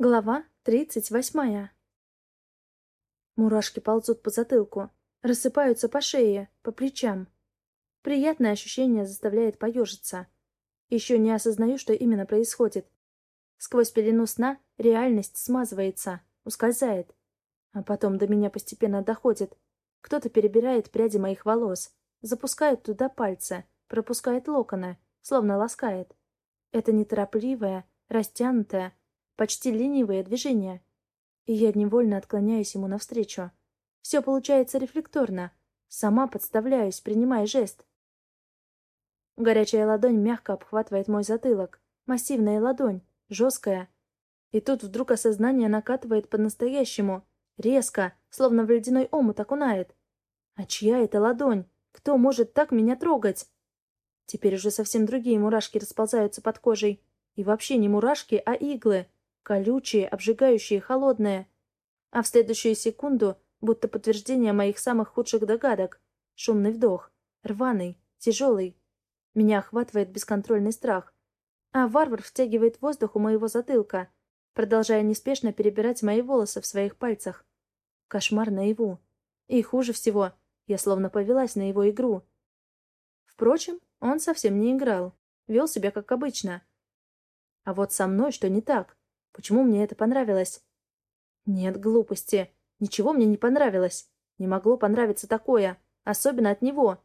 Глава тридцать восьмая. Мурашки ползут по затылку, рассыпаются по шее, по плечам. Приятное ощущение заставляет поежиться. Еще не осознаю, что именно происходит. Сквозь пелену сна реальность смазывается, ускользает. А потом до меня постепенно доходит. Кто-то перебирает пряди моих волос, запускает туда пальцы, пропускает локоны, словно ласкает. Это неторопливое, растянутое, почти ленивые движения. И я невольно отклоняюсь ему навстречу. Все получается рефлекторно. Сама подставляюсь, принимая жест. Горячая ладонь мягко обхватывает мой затылок. Массивная ладонь, жесткая. И тут вдруг осознание накатывает по-настоящему. Резко, словно в ледяной омут окунает. А чья это ладонь? Кто может так меня трогать? Теперь уже совсем другие мурашки расползаются под кожей. И вообще не мурашки, а иглы. Колючие, обжигающие, холодные. А в следующую секунду, будто подтверждение моих самых худших догадок, шумный вдох, рваный, тяжелый. Меня охватывает бесконтрольный страх. А варвар втягивает воздух у моего затылка, продолжая неспешно перебирать мои волосы в своих пальцах. Кошмар наяву. И хуже всего, я словно повелась на его игру. Впрочем, он совсем не играл, вел себя как обычно. А вот со мной что не так? Почему мне это понравилось? Нет глупости. Ничего мне не понравилось. Не могло понравиться такое. Особенно от него.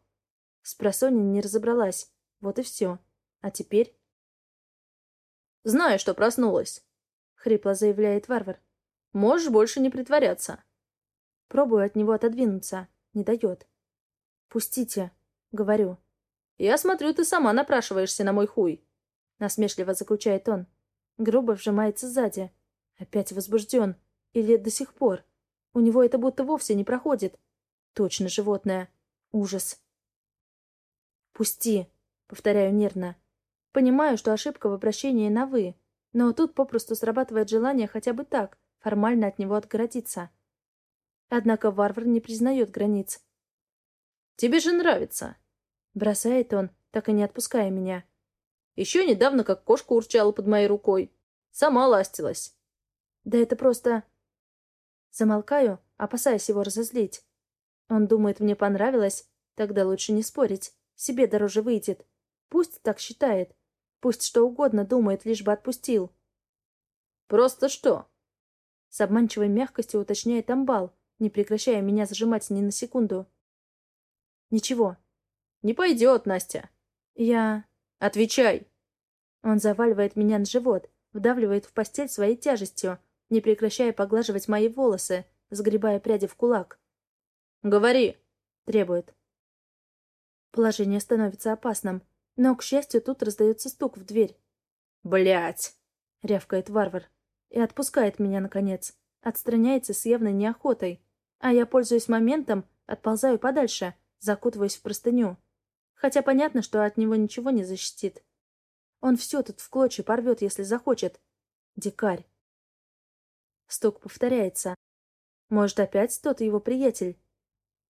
Спросонья не разобралась. Вот и все. А теперь... «Знаю, что проснулась», — хрипло заявляет варвар. «Можешь больше не притворяться». Пробую от него отодвинуться. Не дает. «Пустите», — говорю. «Я смотрю, ты сама напрашиваешься на мой хуй», — насмешливо заключает он. Грубо вжимается сзади. Опять возбужден. Или до сих пор. У него это будто вовсе не проходит. Точно животное. Ужас. «Пусти», — повторяю нервно. Понимаю, что ошибка в обращении на «вы», но тут попросту срабатывает желание хотя бы так, формально от него отгородиться. Однако варвар не признает границ. «Тебе же нравится!» Бросает он, так и не отпуская меня. Еще недавно как кошка урчала под моей рукой. Сама ластилась. Да это просто... Замолкаю, опасаясь его разозлить. Он думает, мне понравилось, тогда лучше не спорить. Себе дороже выйдет. Пусть так считает. Пусть что угодно думает, лишь бы отпустил. «Просто что?» С обманчивой мягкостью уточняет Амбал, не прекращая меня зажимать ни на секунду. «Ничего». «Не пойдет, Настя». «Я...» Отвечай!» Он заваливает меня на живот, вдавливает в постель своей тяжестью, не прекращая поглаживать мои волосы, сгребая пряди в кулак. «Говори!» — требует. Положение становится опасным, но, к счастью, тут раздается стук в дверь. Блять! рявкает варвар. И отпускает меня, наконец. Отстраняется с явной неохотой. А я, пользуясь моментом, отползаю подальше, закутываясь в простыню хотя понятно, что от него ничего не защитит. Он все тут в клочья порвет, если захочет. Дикарь. Стук повторяется. Может, опять тот его приятель?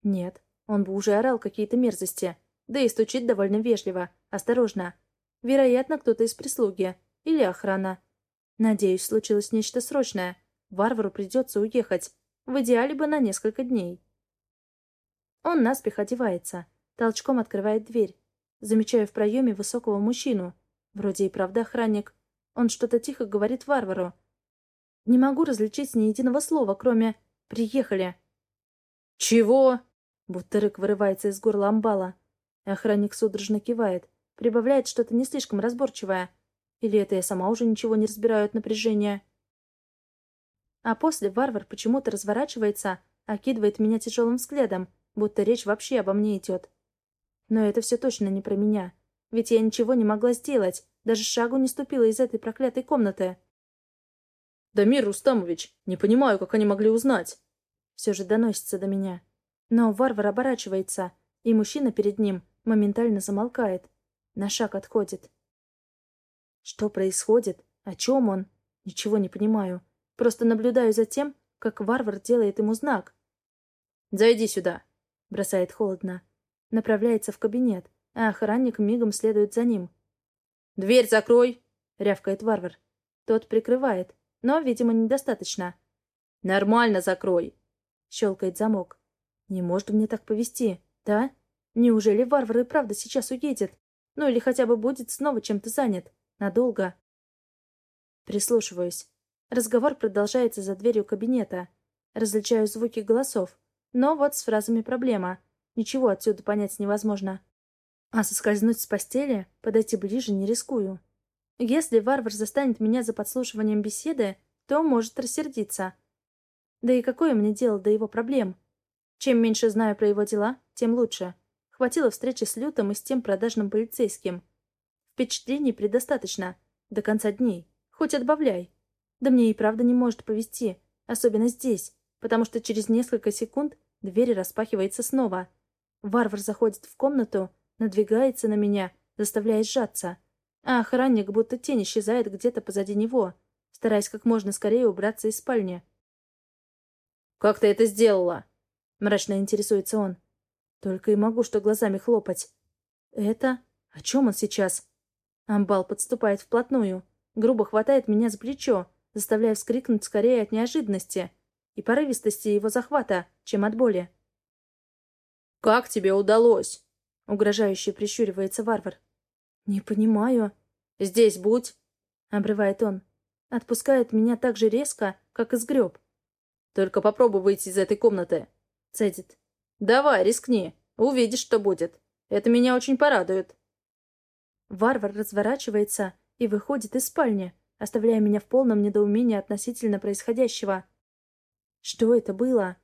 Нет, он бы уже орал какие-то мерзости. Да и стучит довольно вежливо, осторожно. Вероятно, кто-то из прислуги. Или охрана. Надеюсь, случилось нечто срочное. Варвару придется уехать. В идеале бы на несколько дней. Он наспех одевается. Толчком открывает дверь. Замечаю в проеме высокого мужчину. Вроде и правда охранник. Он что-то тихо говорит варвару. Не могу различить ни единого слова, кроме «приехали». «Чего?» Будто рык вырывается из горла амбала. Охранник судорожно кивает. Прибавляет что-то не слишком разборчивое. Или это я сама уже ничего не разбираю от напряжения. А после варвар почему-то разворачивается, окидывает меня тяжелым взглядом, будто речь вообще обо мне идет. Но это все точно не про меня. Ведь я ничего не могла сделать, даже шагу не ступила из этой проклятой комнаты. «Дамир Рустамович, не понимаю, как они могли узнать». Все же доносится до меня. Но варвар оборачивается, и мужчина перед ним моментально замолкает. На шаг отходит. Что происходит? О чем он? Ничего не понимаю. Просто наблюдаю за тем, как варвар делает ему знак. «Зайди сюда», — бросает холодно направляется в кабинет, а охранник мигом следует за ним. «Дверь закрой!» — рявкает варвар. Тот прикрывает, но, видимо, недостаточно. «Нормально закрой!» — щелкает замок. «Не может мне так повести, да? Неужели варвар и правда сейчас уедет? Ну или хотя бы будет снова чем-то занят? Надолго?» Прислушиваюсь. Разговор продолжается за дверью кабинета. Различаю звуки голосов. Но вот с фразами проблема. Ничего отсюда понять невозможно. А соскользнуть с постели, подойти ближе не рискую. Если варвар застанет меня за подслушиванием беседы, то может рассердиться. Да и какое мне дело до его проблем? Чем меньше знаю про его дела, тем лучше. Хватило встречи с Лютом и с тем продажным полицейским. Впечатлений предостаточно. До конца дней. Хоть отбавляй. Да мне и правда не может повезти. Особенно здесь. Потому что через несколько секунд дверь распахивается снова. Варвар заходит в комнату, надвигается на меня, заставляя сжаться. А охранник будто тень исчезает где-то позади него, стараясь как можно скорее убраться из спальни. «Как ты это сделала?» — мрачно интересуется он. Только и могу что глазами хлопать. «Это? О чем он сейчас?» Амбал подступает вплотную, грубо хватает меня за плечо, заставляя вскрикнуть скорее от неожиданности и порывистости его захвата, чем от боли. «Как тебе удалось?» — угрожающе прищуривается варвар. «Не понимаю». «Здесь будь!» — обрывает он. Отпускает меня так же резко, как и сгреб. Только попробуй выйти из этой комнаты. Цедит. Давай, рискни. Увидишь, что будет. Это меня очень порадует. Варвар разворачивается и выходит из спальни, оставляя меня в полном недоумении относительно происходящего. Что это было?